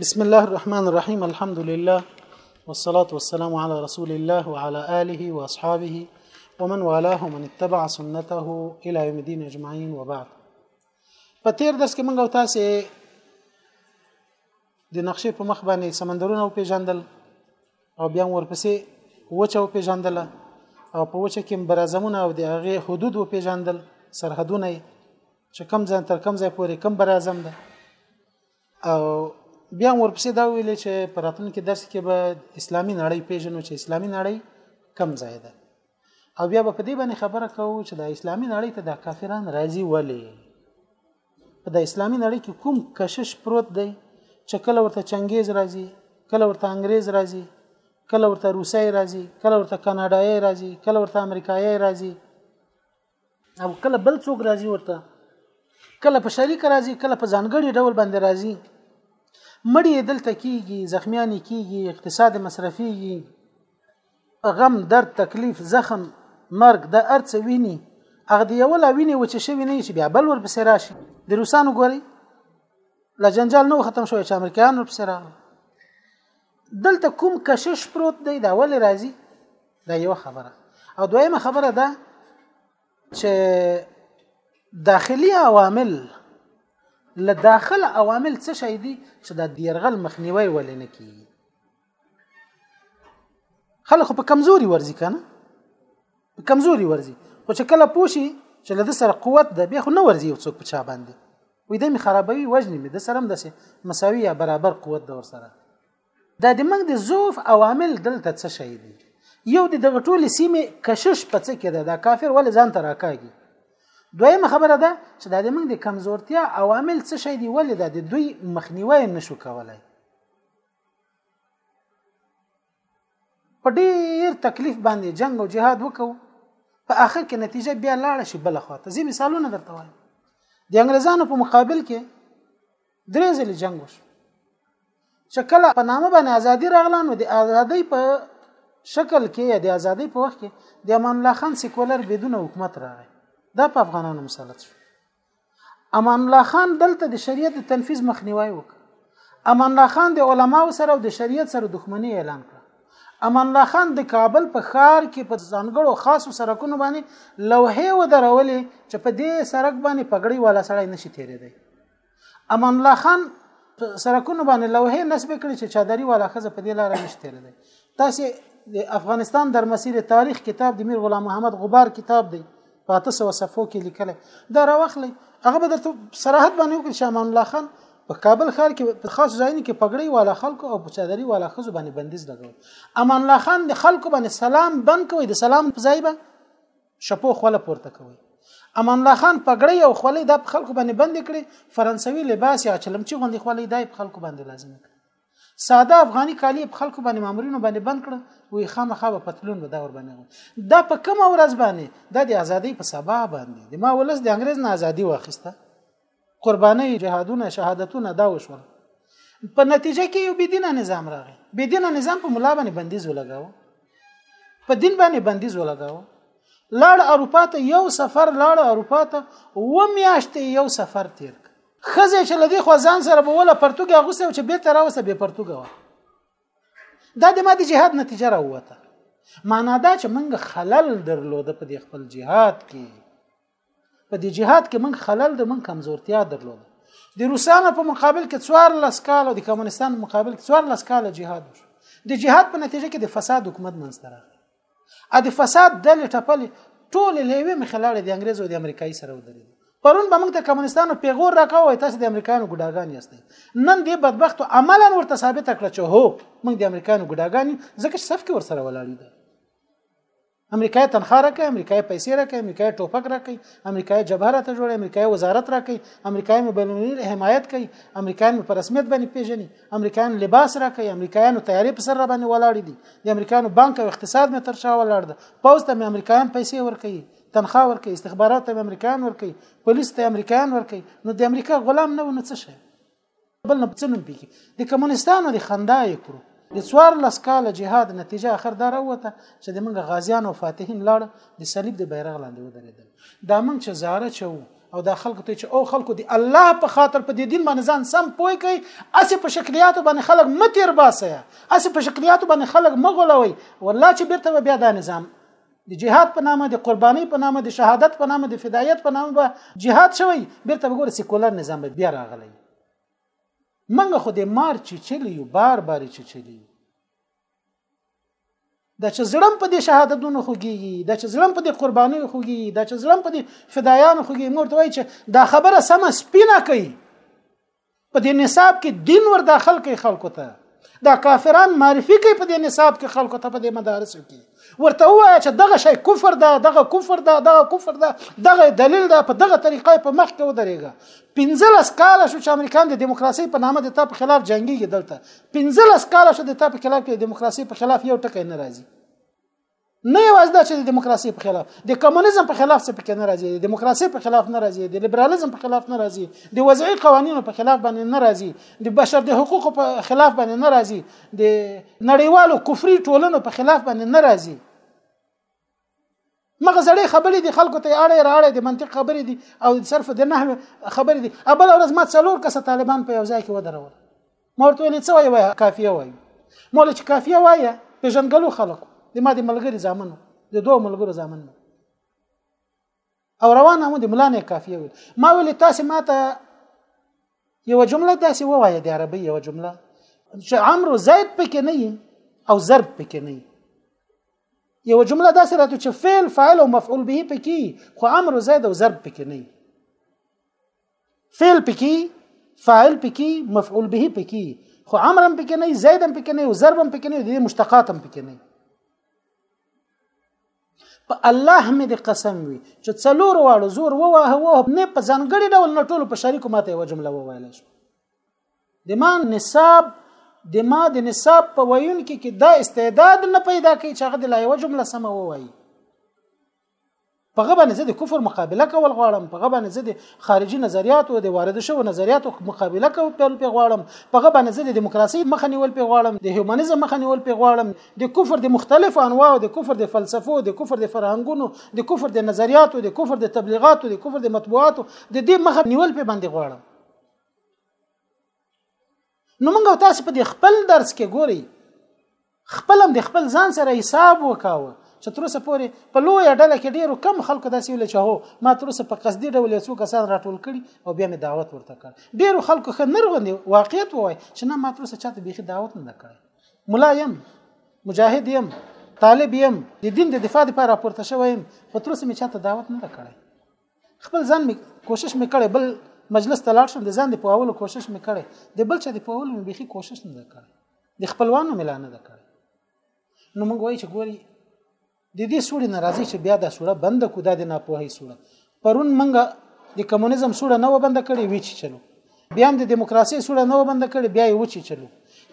بسم الله الرحمن الرحيم الحمد لله والصلاة والسلام على رسول الله وعلى آله وأصحابه ومن والاه ومن اتبع سنته إلى يوم الدين أجمعين وبعد په تیر درس کې موږ تاسو د نقشې په مخ باندې سمندرونه او پیژندل او بیا ورپسې وچه او پیژندل او په وچه کې برازمونه او د هغه حدود او پیژندل سرحدونه چې کم ځان تر کم ځای پورې کم برازم ده او بیا ورپسې دا ویل چې په راتلونکي درس کې به اسلامي نړۍ پیژنو چې اسلامي نړۍ کم ځای ده او بیا به په دې باندې خبره کوو چې د اسلامي نړۍ ته د کافران راځي ولې په د اسلامي نړۍ کې کوم کشش پروت دی چې کله ورته چنګیز راځي کله ورته انګريز راځي کله ورته روسي راځي کله ورته کاناډایي راځي کله ورته امریکایي راځي او کله بل څوک راځي ورته کله په شریک راځي کله په ځانګړي ډول باندې راځي مړی دلته کیږي زخمیان کیږي اقتصاد مصرفيږي غم درد تکلیف زخم مرګ د ارڅ ویني هغه دی یو لا ویني و چې شوی نه شي بیا بل ور پسې راشي د روسانو ګوري لا جنجال نو ختم شوی چې امریکایانو پسې راغله دلته کوم کشش پروت دی دا ولې راځي دا یو خبره او دویمه خبره ده چې داخلي عوامل له داخل عوامل څه شي دي چې د دیرغل مخنیوي ولې نه کیږي خلک په کمزوري ورزي کنه په کمزوري ورزي خو چې کله پوشي چې له سره قوت ده بیا خو نه ورزي یو څوک په چا باندې وې د می خرابوي وجنې می د سرم د سه مساوي یا برابر قوت د ور سره دا د موږ د زوف عوامل دلته څه شي دي یو د دغه ټول سیمه کشش په څه کې ده دا کافر ول ځان ته راکاږي دویمه خبره ده چې دا د موږ د کمزورتیا عوامل څه شي دي ولې دا د دوی مخنیوي نشو کولای په ډیر تکلیف باندې جنگ او جهاد وکاو په اخر کې نتیجه بیا لاړه شي بل خو ته زی مثالونه درته وایم د انګريزانو په مقابل کې درې ځلې جنگ وشو چې کله په نامه باندې ازادي راغله نو د ازادۍ په شکل کې یا د ازادۍ په وخت کې د امان الله خان سیکولر بدون حکومت راغی دا په افغانانو مسلط شو امان الله خان دلته د شریعت د تنفيذ مخنیوي وکړ امان الله خان د علماو سره او د شریعت سره دښمنی اعلان کړ امان الله خان د کابل په ښار کې په ځانګړو خاصو سرکونو باندې لوحې ودرولې چې په دې سرک باندې پګړی والا سړی نشي تیرېدی امان الله خان سرکونو باندې لوحې نسب کړې چې چادری والا خزه په دې لار نشي تیرېدی تاسو د افغانستان در مسیر تاریخ کتاب د میر غلام محمد غبار کتاب دی په 800 صفحو کې لیکلی دا راوخلی هغه به درته صراحت باندې وکړي چې امان الله خان په کابل ښار کې په خاص ځایونو کې پګړۍ والا خلکو او په چادري والا خزو باندې بندیز لګول امان الله خان د خلکو باندې سلام بند کوي د سلام په ځای به شپو خوله پورته کوي امان الله خان پګړۍ او خولې د خلکو باندې بند کړي فرانسوي لباس یا چلمچي غوندي خولې دای په خلکو باندې لازم کړي ساده افغاني کالي په خلکو باندې مامورینو باندې بند کړ وی خامخا په پتلون به دا ور باندې دا په کوم ورځ باندې دا د ازادۍ په سبا باندې د ما ولس د انګريز نه ازادي واخیسته قرباني جهادونه شهادتونه دا وشول په نتیجه کې یو بدینه نظام راغی بدینه نظام په ملا باندې بندیز ولګاو په دین باندې بندیز ولګاو لاړ اروپا ته یو سفر لاړ اروپا ته و میاشتې یو سفر تیر خزه چې لدی خو ځان سره بوله پرتګ اغوسته چې به تر اوسه به پرتګ و دا د ماده جهاد نتیجه راوته معنا دا چې موږ خلل درلود په دې خپل جهاد کې په دې جهاد کې موږ خلل د موږ کمزورتیا درلود د روسانو په مقابل کې څوار لس کال او د کمونستانو مقابل کې څوار لس کال جهاد وشو د جهاد په نتیجه کې د فساد حکومت منځته راغی ا د فساد ډلې ټپلې ټول لیوې مخې لاړې د انګريزو د امریکایي سره ودرېد پرون به موږ ته کمونستانو پیغور راکاوه تاسو د امریکایانو ګډاګان یاست نن دې بدبختو عملا ورته ثابت کړه چې هو موږ د امریکایانو ګډاګان ځکه چې صف کې ور سره ولاړ دي امریکای تنخواه راکړي امریکای پیسې راکړي امریکای ټوپک راکړي امریکای جبهه راته جوړه امریکای وزارت راکړي امریکای مبلغین حمایت کوي امریکایان په رسمیت باندې پیژني امریکایانو لباس راکړي امریکایانو تیارې په سر را باندې ولاړ دي د امریکایانو بانک او اقتصاد مې تر شا ولاړ ده پوز ته مې امریکایان پیسې ورکړي تنخواه ورکړي استخبارات ته امریکایان ورکړي پولیس ته امریکایان ورکړي نو د امریکا غلام نه ونه څه شي بل نه څه نوم پیږي د کمونستانو د خندا یې کړو د څوار لس کال جهاد نتیجه اخر دا راوته چې د منګه غازیان او فاتحین لاړ د صلیب د بیرغ لاندې ودرېدل دا موږ چې زاره چو او دا خلکو ته چې او خلکو دی الله په خاطر په دې دین باندې ځان سم پوي کوي اسې په شکلیاتو باندې خلک متیر باسه اسې په شکلیاتو باندې خلک مغولوي والله چې بیرته بیا دا نظام د جهاد په نامه د قرباني په نامه د شهادت په نامه د فدایت په نامه به جهاد شوی بیرته وګوره سیکولر نظام به بیا راغلی منګه خو د مار چې چلی یو بار بار چې چلی دا چې زړم په دې شهادتونو خوږيږي دا چې زړم په دې قربانیو خوږيږي دا چې زړم په دې فدایانو خوږيږي مور ته وایي چې دا خبره سم سپینه کوي په دې نصاب کې دین ور داخل کوي خلکو ته دا کافران معرفي کوي په دې نصاب کې خلکو ته په دې مدارس کې ورته وایه چې دغه شی کفر ده دغه کفر ده دغه کفر ده دغه دلیل ده په دغه طریقه په مخ کې ودرېږه 15 کال شو چې امریکایان د دیموکراسي په نامه د تا په خلاف جنگيږي دلته 15 کال شو د تا په خلاف د دیموکراسي په خلاف یو ټکی نه راځي نه یوازې دا چې د دیموکراسي په خلاف د کمونیزم په خلاف څه پکې نه راځي د دیموکراسي په خلاف نه راځي د لیبرالیزم په خلاف نه راځي د وضعي قوانینو په خلاف باندې نه راځي د بشر د حقوقو په خلاف باندې نه راځي د نړیوالو کفري ټولنو په خلاف باندې ناراضي مغه زړې خبرې دي خلکو ته اړې راړې دي منطق خبرې دي او صرف د نه خبرې دي ابل ورځ ما څلور کسه طالبان په یو ځای کې ودرول ما ورته ویل څه وایي کافیه وایي مول چې کافیه وایي پیژنګلو خلکو د ما د ملګری ځامنو د دوه ملګرو ځامنو او روانه هم د ملا نه کافیه وي ما ویل تاسو ماته یو جمله داسې ووایه د عربی یو جمله چې امر زید پکې نه او ضرب پکې نه یو جمله داسې راته چې فعل فاعل او مفعول به پکې خو امر زید او ضرب پکې نه فعل پکې فاعل پکې مفعول به پکې خو امر هم پکې نه زید هم پکې نه او ضرب هم پکې نه دي مشتقات هم پکې نه په الله مې د قسم وي چې څلور واړو زور وواه وه نه په ځانګړي ډول نه ټول په شریکو ماته یو جمله وویل شو د ما نصاب د ما د نصاب په ویون کې کې دا استعداد نه پیدا کوي چې هغه د لا یو جمله سم ووایي په غبا نه زه د کفر مقابله کول غواړم په غبا نه زه د خارجي نظریاتو د وارد شوو نظریاتو مقابله کول په غواړم په غبا نه زه د دیموکراسي مخه نیول په غواړم د هیومانیزم مخه نیول په غواړم د کفر د مختلفو انواعو د کفر د فلسفو د کفر د فرهنګونو د کفر د نظریاتو د کفر د تبلیغاتو د کفر د مطبوعاتو د دې مخه نیول په باندې غواړم نو موږ تاسو په دې خپل درس کې ګوري خپلم د خپل ځان سره حساب وکاوه چې تر اوسه پورې په لوی ډله کې ډیرو کم خلکو داسې ویل چې هو ما تر اوسه په قصدي ډول یو څو کسان راټول کړي او بیا مې دعوت ورته کړ ډیرو خلکو ښه نرغوندي واقعیت وای چې نه ما تر اوسه چاته بیخي دعوت نه کړی ملا يم مجاهد يم طالب يم د دین د دفاع لپاره راپورته شوی يم خو تر اوسه مې چاته دعوت نه کړی خپل ځان مې کوشش مې کړی بل مجلس ته لاړ شم د ځان د پوهولو کوشش مې کړی د بل چا د پوهولو مې بيخي کوشش نه کړی د خپلوانو مې لا نه کړی نو موږ وایو چې ګوري د دې سوړې نه راځي چې بیا دا سوړه بنده کو دا د ناپوهۍ سوړه پرون منګه د کمونیزم سوړه نه وبند کړي وی چې چلو بیا هم د دیموکراسي سوړه نه وبند کړي بیا یې وچی چلو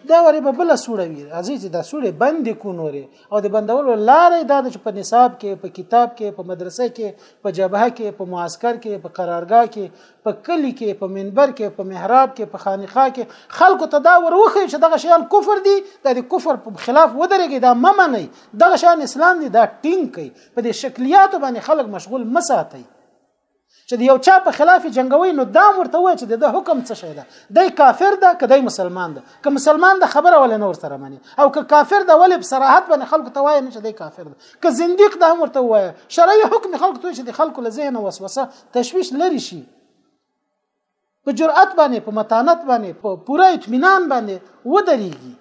دا وری به بل سوړه وی راځي چې دا سوړه بند کو نورې او د بندولو لارې دا چې په نصاب کې په کتاب کې په مدرسې کې په جبهه کې په معسكر کې په قرارګاه کې په کلی کې په منبر کې په محراب کې په خانقاه کې خلکو ته دا وروخی چې دغه شیان کفر دي د کفر په خلاف ودرېږي دا ممنئ دغه شان اسلام دی دا ټینګ کوي په دې شکلیاتو باندې خلک مشغول مساتي چې یو چا په خلاف جنگوي نو دا ورته وای چې د حکم څه شي ده د کافر ده کدی مسلمان ده که مسلمان ده خبره ول نور سره مني او که کافر ده ول په صراحت باندې خلکو ته وای نه چې د کافر ده که زنديق ده هم ورته وای شرعي حکم خلکو ته چې د خلکو له ذهن وسوسه تشويش لري شي په جرأت باندې په متانت باندې په پوره اطمینان باندې ودرېږي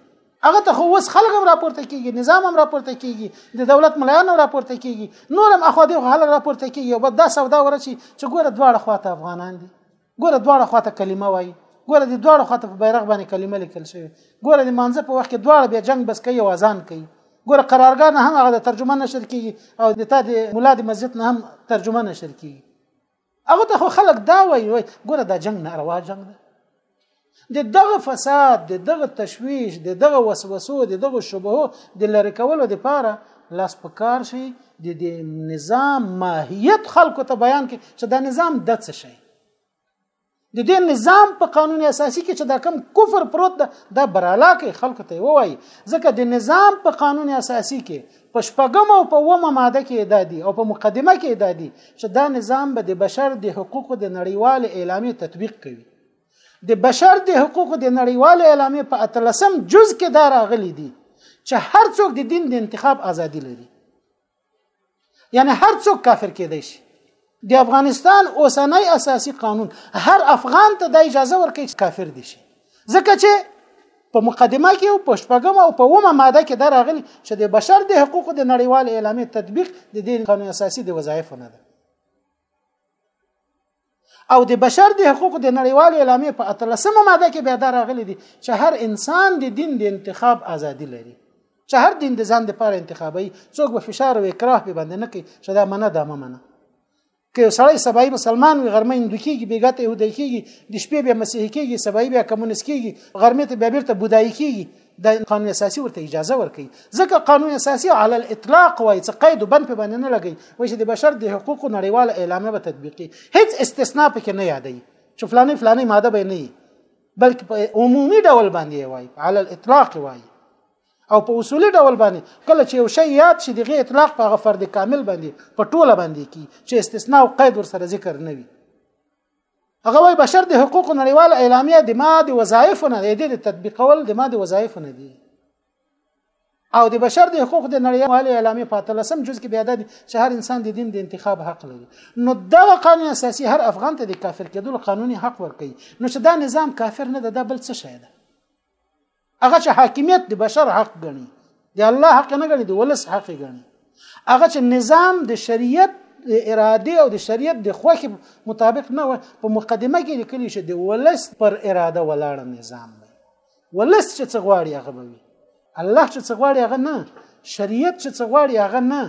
هغه ته خو وس خلک هم راپورته کیږي نظام هم راپورته کیږي د دولت ملایان هم راپورته کیږي نور هم اخو دی خلک راپورته کیږي او دا سودا ورچی چې ګوره دواړه خواته افغانان دي ګوره دواړه خواته کلمه وایي ګوره د دواړو خواته په بیرغ باندې کلمه لیکل شوی ګوره د مانزه په وخت کې دواړه بیا جنگ بس کوي او اذان کوي ګوره قرارګاه نه هم هغه د ترجمه نشر کیږي او د تا د مولا د مسجد نه هم ترجمه نشر کیږي هغه ته خو خلک دا وایي وای ګوره دا جنگ ناروا جنگ ده د دغه فساد د دغه تشویش د دغه وسوسو د دغه شبهو د لری کولو لپاره لاس په کار شي د دې نظام ماهیت خلکو ته بیان کړي چې دا نظام د څه شي د دې نظام په قانون اساسي کې چې دا کم کفر پروت ده دا برالا کې خلکو ته وایي ځکه د نظام په قانون اساسي کې په شپږم او په ومه ماده کې دا دي او په مقدمه کې دا دي چې دا نظام به د بشر د حقوقو د نړیوال اعلامیې تطبیق کوي د بشر د حقوقو د نړیوال اعلامیې په اتلسم جز کې دا راغلي دي چې هر څوک د دین د انتخاب ازادي لري یعنی هر څوک کافر کېدای شي د افغانستان اوسنۍ اساسي قانون هر افغان ته د اجازه ورکړي چې کافر دي شي ځکه چې په مقدمه کې او په شپږم او په اومه ماده کې دا راغلي چې د بشر د حقوقو د نړیوال اعلامیې تطبیق د دې قانون اساسي د وظایفو نه ده او د بشر د حقوقو د نړیوال اعلامیې په اتلسمه ماده کې بیا دا راغلي دي چې هر انسان د دین د انتخاب ازادي لري چې هر دین د ځان لپاره انتخابي څوک به فشار او اکراه به باندې نه کوي چې دا منه دا منه که سړی سبای مسلمان وي غرمه هندو کېږي بیګا ته یهودی کېږي د شپې بیا مسیحي کېږي سبای بیا کمونیست کېږي غرمې ته بیا بیرته بودایي کېږي دا قانون اساسي ورته اجازه ورکړي ځکه قانون اساسي على الاطلاق وایي چې قید وبند په باندې نه لګي وایي چې د بشر د حقوقو نړیواله اعلامیه به تطبیقي هیڅ استثناء پکې نه یادي چې فلانه فلانه ماده به نه بلکې په عمومي ډول باندې وایي على الاطلاق وایي او په اصولي ډول باندې کله چې یو شی یاد شي دغه اطلاق په غفر د کامل باندې په ټوله باندې کی چې استثناء او قید ور سره ذکر نه وي هغه وای بشر د حقوقو نړیوال اعلامیه د ما د وظایف نه دی د تطبیقول د ما د وظایف نه دی او د بشر د حقوق د نړیوال اعلامیه په تلسم جز کې بیا د چې هر انسان د دین د انتخاب حق لري نو دا قانون اساسي هر افغان ته د کافر کېدل قانوني حق ورکړي نو چې دا نظام کافر نه ده دا بل څه شی ده هغه چې حاکمیت د بشر حق ګڼي د الله حق نه ګڼي د ولس حق ګڼي هغه چې نظام د شریعت د اراده او د شریعت د خوښې مطابق نه په مقدمه کې لیکلی شي د ولس پر اراده ولاړ نظام دی ولس چې څه غواړي هغه به وي الله چې څه غواړي هغه نه شریعت چې څه غواړي هغه نه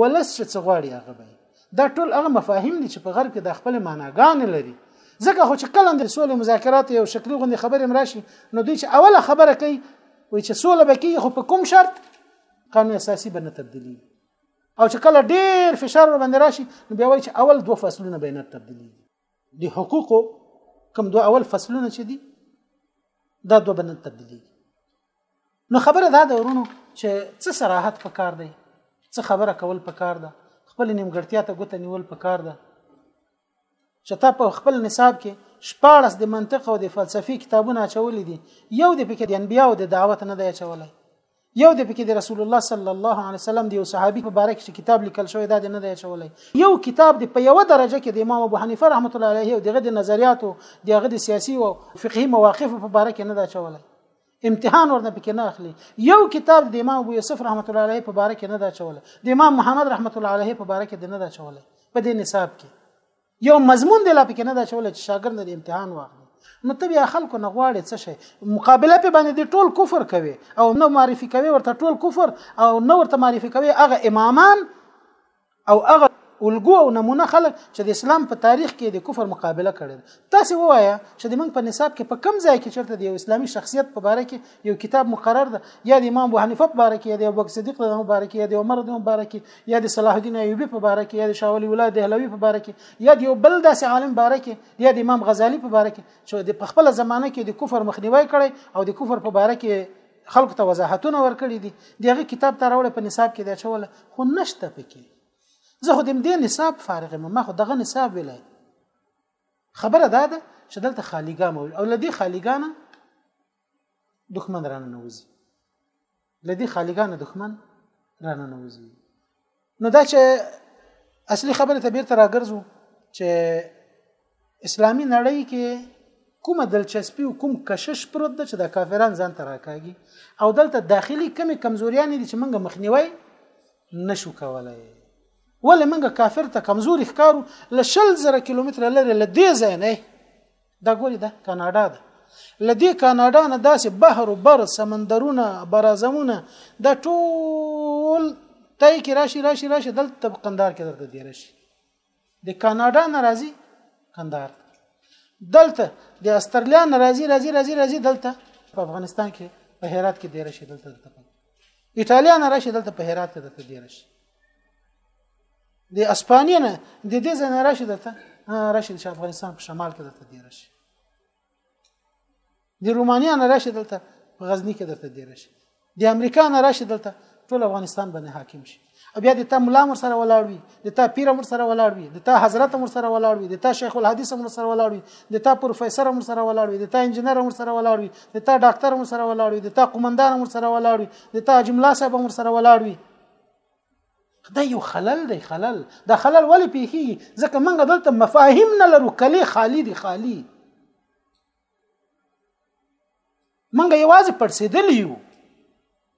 ولس چې څه غواړي هغه به دا ټول هغه مفاهیم دي چې په غرب کې د خپل معناګانې لري ځکه خو چې کله د سولې مذاکرات یو شکلی غوندې خبرې مراشي نو دوی چې اوله خبره کوي وایي چې سوله به کېږي خو په کوم شرط قانون اساسي به نه تبدیلي او چې کله ډېر فشار ور باندې راشي نو بیا وایي چې اول دوه فصلونه به نه تبدیلي د حقوقو کوم دوه اول فصلونه چې دي دا دوه بنه تبدیلي نو خبره دا ده ورونو چې څه صراحت پکار دی څه خبره کول پکار ده خپل نیمګړتیا ته ګوته نیول پکار ده چې تا په خپل نصاب کې شپارس د منطق او د فلسفي کتابونه اچولې دي یو د پکې د انبیاو د دعوت نه دی اچولای یو د پکې د رسول الله صلی الله علیه وسلم د یو صحابي په باره کې کتاب لیکل شوی دا نه دی چولای یو کتاب د په یو درجه کې د امام ابو حنیفه رحمت الله علیه او دغه د نظریاتو دغه د سیاسي او فقهي مواقف په باره کې نه دی چولای امتحان ورنه پکې نه اخلي یو کتاب د امام ابو یوسف رحمت الله علیه په باره کې نه دی چولای د امام محمد رحمت الله علیه په باره کې نه دی چولای په دې نصاب کې یو مضمون دی لا پکې نه دا چې ولې شاګرد نه امتحان واخلي نو ته بیا خلکو نه غواړې څه شي مقابله په باندې دی ټول کفر کوي او نه معرفي کوي ورته ټول کفر او نه ورته معرفي کوي هغه امامان او هغه الګو او نمونه خلک چې د اسلام په تاریخ کې د کفر مقابله کړي تاسو ووایه چې د موږ په نصاب کې په کم ځای کې چرته د یو اسلامي شخصیت په باره کې یو کتاب مقرر ده یا د امام ابو حنیفه په باره کې یا د ابو بکر صدیق په باره کې یا د عمر بن مبارک یا د صلاح الدین ایوبی په باره کې یا د شاه ولی الله دهلوی په باره کې یا د یو بل داسې عالم باره کې یا د امام غزالی په باره کې چې د خپل زمانه کې د کفر مخنیوي کړي او د کفر په باره کې خلکو ته وضاحتونه ورکړي دي دغه کتاب ته راوړل په نصاب کې دا چول خو نشته پکې زه خو د دې نصاب فارغ ما خو دغه نصاب ویلای خبره دا ده چې دلته خالیګا موجود او لدی خالیګانه دښمن رانه نوځي لدی خالګانه دښمن رانه نوځي نو دا چې اصلي خبره ته بیرته راګرځو چې اسلامی نړۍ کې کومه دلچسپي او کوم کشش پروت ده چې د کافران ځان ته راکاږي او دلته داخلي کمی کمزوریان دي چې موږ مخنیوي نشو کولای ولې موږ کافر ته کمزوري ښکارو لشل زره کیلومتر لري لدې ځای نه دا ګوري دا کاناډا ده لدی کاناډا نه داسې بحر او بر سمندرونه برازمونه دا ټول تای کې راشي راشي راشي دلته قندار کې درته دی راشي د کاناډا ناراضي قندار دلته د استرالیا ناراضي راضي راضي راضي دلته په افغانستان کې په هرات کې دی راشي دلته دلته ایتالیا ناراضي دلته په هرات کې دلته دی راشي د اسپانیا نه د دې ځای نه راشي درته راشي چې افغانستان په شمال کې درته دی راشي د رومانیا نه راشي دلته په غزنی کې درته دی راشي د امریکا نه راشي دلته ټول افغانستان باندې حاکم شي بیا د تا ملا مر سره ولاړ وي د تا پیر مر سره ولاړ وي د تا حضرت مر سره ولاړ وي د تا شیخ الحدیث مر سره ولاړ وي د تا پروفیسور مر سره ولاړ وي د تا انجنیر مر سره ولاړ وي د تا ډاکټر مر سره ولاړ وي د تا قومندان مر سره ولاړ وي د تا جمله صاحب مر سره ولاړ وي دا یو خلل دی خلل دا خلل ولې پیخیږي ځکه موږ دلته مفاهیم نه لرو کلی خالی دی خالی موږ یوازې پړسېدلی یو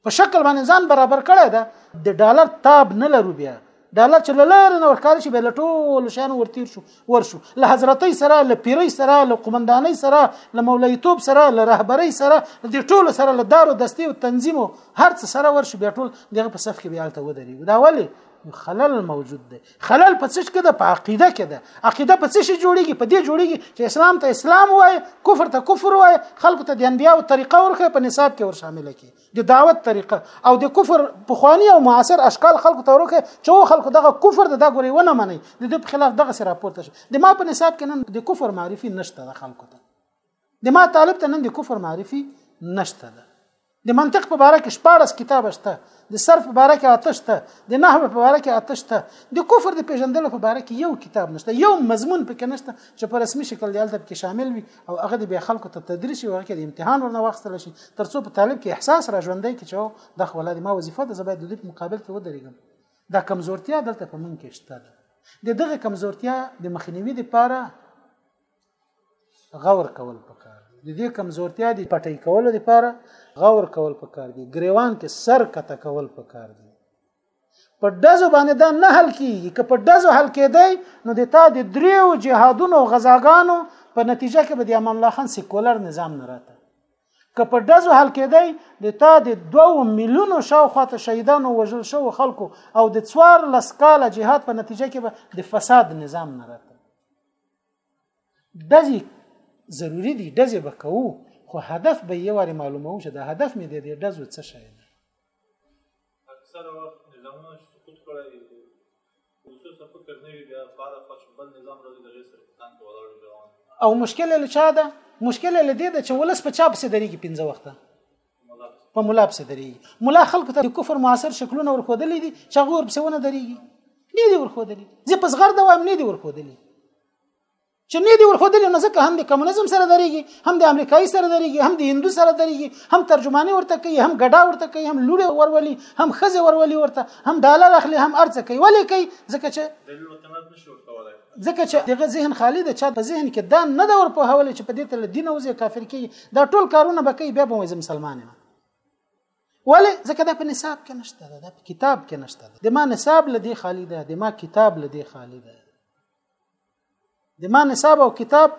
په شکل باندې ځان برابر کړی ده د ډالر تاب نه لرو بیا ډالر چې لاره نه ورکار شي بل ټول شان ورتیر شو ورشو له حضرتۍ سره له پیرۍ سره له قومندانۍ سره له مولایتوب سره له رهبرۍ سره د ټولو سره له دارو دستي او تنظیمو هر څه سره ورشو بیا ټول دغه په صف کې بیا الته ودرېږو دا ولې خلل موجود دی خلل په څه کې ده په عقیده کې ده عقیده په څه شي جوړیږي په دې جوړیږي چې اسلام ته اسلام وای کفر ته کفر وای خلکو ته د انبیانو طریقه ورخه په نصاب کې ور شامل کړي د دعوت طریقه او د کفر په خواني او معاصر اشکال خلکو ته ورکه چې خلکو دغه کفر د دغه ونه مني د دې په خلاف دغه سره راپورته شي د ما په نصاب کې نن د کفر معرفي نشته د خلکو ته د ما طالب ته نن د کفر معرفي نشته ده د منطق په باره کې شپارس کتاب شته د صرف په باره کې آتش ته د نحو په باره کې آتش ته د کفر د پیژندلو په باره کې یو کتاب نشته یو مضمون پکې نشته چې په رسمي شکل دی هلته کې شامل وي او هغه د بیا خلکو ته تدریس یو کې د امتحان ورنه واخستل شي ترڅو په طالب کې احساس را ژوندۍ کې چې د خپل د ما وظیفه د زبې د دې په مقابل کې ودرېږم دا کمزورتیا دلته په مونږ کې شته ده د دغه کمزورتیا د مخنیوي لپاره غور کول پکار د دې کمزورتیا د پټۍ کولو لپاره غور کول پکار دي ګریوان کې سر کته کول پکار دي په دزو باندې دا نه حل کیږي که په دزو حل کېدی نو د تا د دریو جهادونو غزاګانو په نتیجه کې به د امان الله خان سیکولر نظام نه راته که په دزو حل کېدی د تا د دوو میلیونو شاوخوا ته شهیدانو وژل شوو خلکو او د څوار لس کاله جهاد په نتیجه کې به د فساد نظام نه راته دزې ضروری دي دزې به کوو خو هدف به یې واري معلوموو چې د هدف مې د دې دزو څه شی اکثره وخت نظامونه چې سقوط کړی وي اوسوس فکر نه وي بیا فارغ خو چې بل نظام راځي د غیر سره پتان کې ولاړ روان او مشکل له چا ده مشکل له دې ده چې ولس په چا پسې درېږي پنځه وخته په مولا پسې درېږي مولا خلکو ته د کفر معاصر شکلونه ورخودلې دي چې هغه ورپسې ونه درېږي نه دي ورخودلې زه په زغر دوام نه دي ورخودلې چې نه دی ورخودلې نو ځکه هم د کمونیزم سره درېږي هم د امریکایي سره درېږي هم د هندو سره درېږي هم ترجماني ورته کوي هم ګډا ورته کوي هم لوري ورولي هم خزه ورولي ورته هم ډالر اخلي هم ارڅ کوي ولې کوي ځکه چې ځکه چې دغه ذهن خالی د چا په ذهن کې دا نه دا ور په حواله چې په دې تل دین او ځکه کافر کې دا ټول کارونه به کوي بیا به وزم مسلمان نه ولی ځکه دا په نصاب کې نشته دا په کتاب کې نشته د ما نصاب لدی خالی ده د ما کتاب لدی خالی ده د ما نصاب او کتاب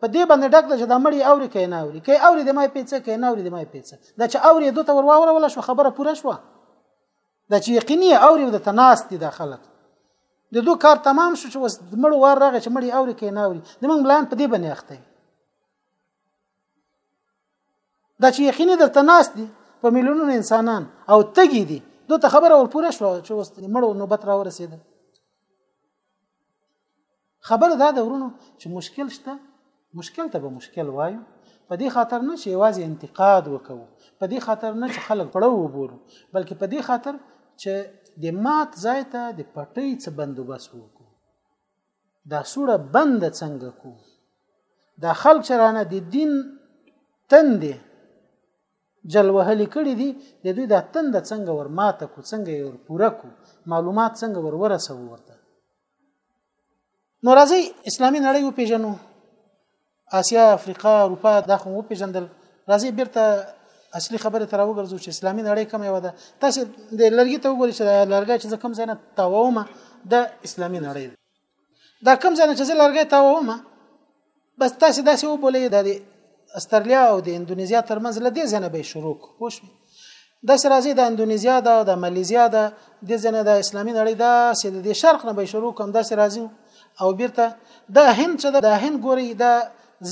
په دې باندې ډک د چې د مړی اوري کې نه اوري کې اوري د ما پیڅه کې نه اوري د ما پیڅه دا چې اوري دوته ور واوره ولا شو خبره پوره شو دا چې یقیني اوري د تناس دي د خلک د دوه کار تمام شو چې وس مړ وار راغی چې مړی اوري کې نه اوري د موږ بلان په دې باندې اخته دا چې یقیني د تناس دي په میلیونونو انسانان او تګي دي دوته خبره ور پوره شو چې وس مړ نوبت را ورسېده خبره دا ده ورونو چې مشکل شته مشکل ته به مشکل وایو په دې خاطر نه چې یوازې انتقاد وکړو په دې خاطر نه چې خلک پړو وبولو بلکې په دې خاطر چې د مات ځای ته د پټۍ څه بندوبست وکړو دا سوره بند څنګه کو دا خلک چرانه د دین تندې جل وهلي کړي دي د دوی دا تند څنګه ور ماته کو څنګه یې ور پوره کو معلومات څنګه ور ورسو ورته نو راځي اسلامي نړۍ وپیژنو آسیا افریقا اروپا دا خو وپیژندل راځي بیرته اصلي خبره تر وګرځو چې اسلامي نړۍ کومه یو ده تاسو د لرګي ته وګورئ چې لرګي چې کوم ځای نه تاومه د اسلامي نړۍ ده دا کوم ځای چې زه لرګی تاووم بس تاسو داسې وبولې د استرالیا او د اندونیزیا ترمنځ له دې ځنه به شروع پوه شئ د سرازي د اندونیزیا د د مالیزیا د د ځنه د اسلامي نړۍ د سید د شرق نه به شروع کوم د سرازي او بیرته د هند چې د هند ګوري د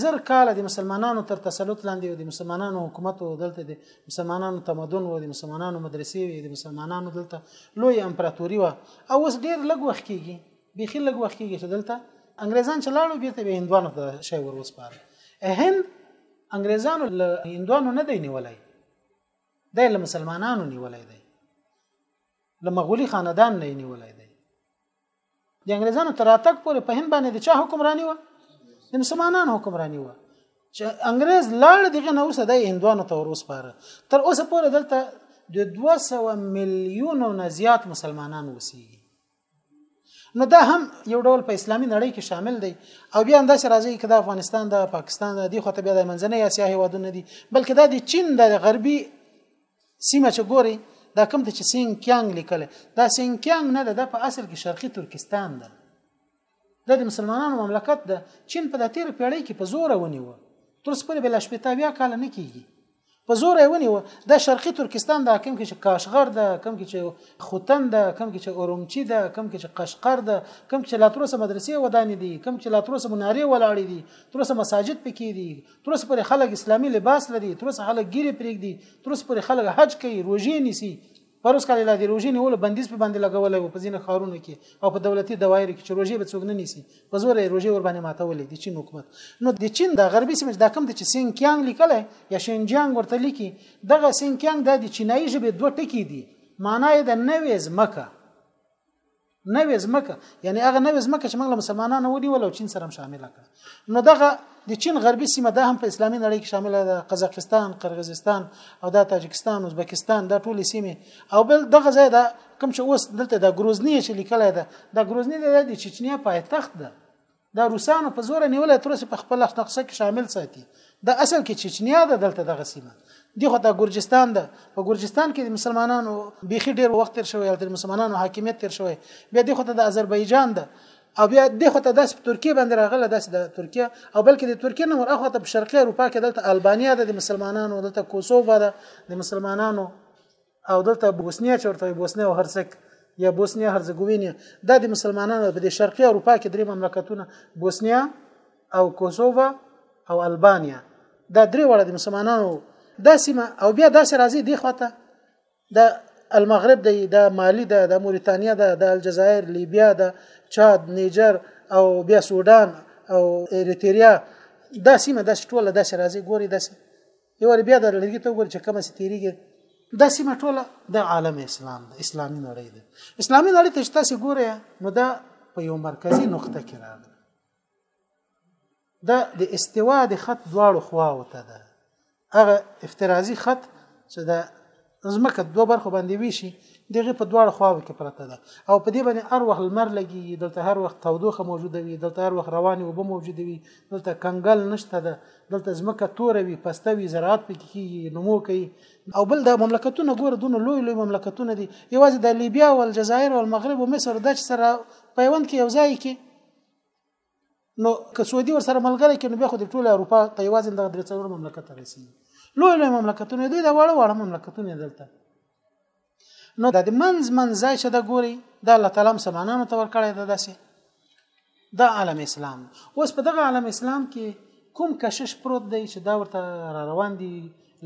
زر کال د مسلمانانو تر تسلط لاندې او د مسلمانانو حکومت او دلته د مسلمانانو تمدن و د مسلمانانو مدرسې وې د مسلمانانو دلته لوی امپراتوري و او اوس ډیر لږ وخت کیږي بیخي لږ وخت کیږي چې دلته انګریزان چې لاړو بیرته به هندوانو ته شی ور وسپاره هند انګریزانو له هندوانو نه دی نیولای دی له مسلمانانو نیولای دی له مغولي خاندان نه نیولای دی د انګريزانو تر راتګ پورې په هند باندې د چا حکمرانی و د مسلمانانو حکمرانی و چې انګريز لاړ دغه نو څه د هندوانو ته وروس پاره تر اوسه پورې دلته د 200 میلیونو نه زیات مسلمانان وسیږي نو دا هم یو ډول په اسلامي نړۍ کې شامل دی او بیا هم داسې راځي چې د افغانستان د پاکستان د دې خو ته بیا د منځنۍ اسیا هیوادونه دي بلکې دا د چین د غربي سیمه چې ګوري دا کوم ته چې سینګ کیانګ لیکل دا سینګ کیانګ نه ده دا په اصل کې شرقي ترکستان ده دا د مسلمانانو مملکت ده چین په د تیر پیړۍ کې په زور ونیو تر اوسه پورې بل شپې تا بیا کال نه کیږي په زور یې ونیو د شرقي ترکستان د حاکم کې چې کاشغر ده کم کې چې خوتن ده کم کې چې اورمچی ده کم کې چې قشقر ده کم چې لاتروسه مدرسې ودانې دي کم چې لاتروسه منارې ولاړې دي تروسه مساجد پکې دي تر اوسه پورې خلک اسلامي لباس لري تر اوسه خلک ګیرې پرېږدي تر اوسه پورې خلک حج کوي روژې نیسي پر اوس کال لا د روژې نیولو بندیز په باندې لګولی و په ځینو ښارونو کې او په دولتي دوایرو کې چې روژې به څوک نه نیسي په زوره یې روژې ورباندې ماتولې د چین حکومت نو د چین د غربي سیمې دا کم د چې سین کیانګ لیکلی یا شینجیانګ ورته لیکي دغه سین کیانګ دا د چینایي ژبې دوه ټکي دي معنا یې د نوې ځمکه نوې ځمکه یعنی هغه نوې ځمکه چې موږ له مسلمانانو ونیول او چین سره هم شامل کړ نو دغه د چین غربي سیمه دا هم په اسلامي نړۍ کې شامل ده قزاقستان قرغیزستان او دا تاجکستان ازبکستان دا ټول سیمه او بل دغه ځای دا کوم چې اوس دلته د ګروزنی چې لیکل ده دا ګروزنی د چچنیا پایتخت ده دا روسانو په زور نیولې تر اوسه په خپل نقشه کې شامل ساتي دا اصل کې چچنیا ده دلته دغه سیمه دی خو دا ګرجستان ده په ګرجستان کې د مسلمانانو بیخي ډیر وخت تیر شوی او د مسلمانانو حاکمیت تیر شوی بیا دی خو دا د آذربایجان ده او بیا د خو ته داس په ترکیه باندې راغله داس د ترکیه او بلکې د ترکیه نور اخو ته په شرقي اروپا کې دلته البانیا ده د مسلمانانو دلته کوسووا ده د مسلمانانو او دلته بوسنیا چې ورته بوسنیا او هرڅک یا بوسنیا هرزګوینیا دا د مسلمانانو په شرقي اروپا کې درې مملکتونه بوسنیا او کوسووا او البانیا دا درې وړه د مسلمانانو دا سیمه او بیا دا سره راځي دی خواته د المغرب دی د مالی ده د موریتانیا ده د الجزایر لیبیا ده چاد نیجر او بیا سودان او اریتریا دا سیمه د ټوله د سره راځي ګوري د سیمه یو وارې بیا دا لرګي ته وګورئ چې کومه سي تیریږي دا سیمه ټوله د عالم اسلام ده اسلامي نړۍ ده اسلامي نړۍ ته چې تاسو ګورئ نو دا په یو مرکزی نقطه کې راغله دا د استوا د خط دواړو خواو ته ده هغه افترازي خط چې د ځمکه دوه برخو باندې ویشي دغه په دواړو خواو کې پرته ده او په دې باندې هر وخت لمر لګي دلته هر وخت تودوخه موجوده وي دلته هر وخت رواني وبو موجوده وي دلته کنګل نشته ده دلته ځمکه تور وي پسته وي زراعت پکې کیږي نمو کوي او بل دا مملکتونه ګوره دونه لوی لوی مملکتونه دي یوازې د لیبیا او الجزایر او المغرب او مصر د سره پیوند کې یو ځای کې نو که سعودي ورسره ملګری کې نو بیا خو د ټوله اروپا ته یوازې دغه درې څلور مملکت رسي لوی لوی مملکتونه دوی د واړه واړه مملکتونه دلته نو د منځ منځ ځای چې دا ګوري دا الله تعالی مسلمانانو ته ورکړی دا داسې دا عالم اسلام اوس په دغه عالم اسلام کې کوم کشش پروت دی چې دا ورته را روان دي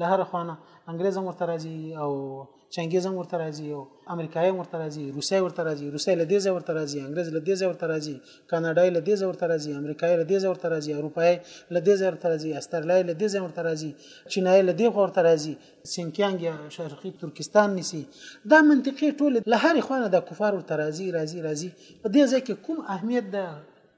له هره خوا نه انګرېز هم ورته راځي او چنګېز هم ورته راځي او امریکایي هم ورته راځي روسیه ورته راځي روسیه له دې ځای ورته راځي انګرېز له دې ځای ورته راځي کاناډایي له دې ځای ورته راځي امریکایي له دې ځای ورته راځي اروپایي له دې ځای ورته راځي استرلیایي له دې ځای ورته راځي چینایي له دې خوا ورته راځي سینکیانګ یا شرقي ترکستان نیسي دا منطقې ټولې له هرې خوا نه د کفار ورته راځي راځي راځي په دې ځای کې کوم اهمیت د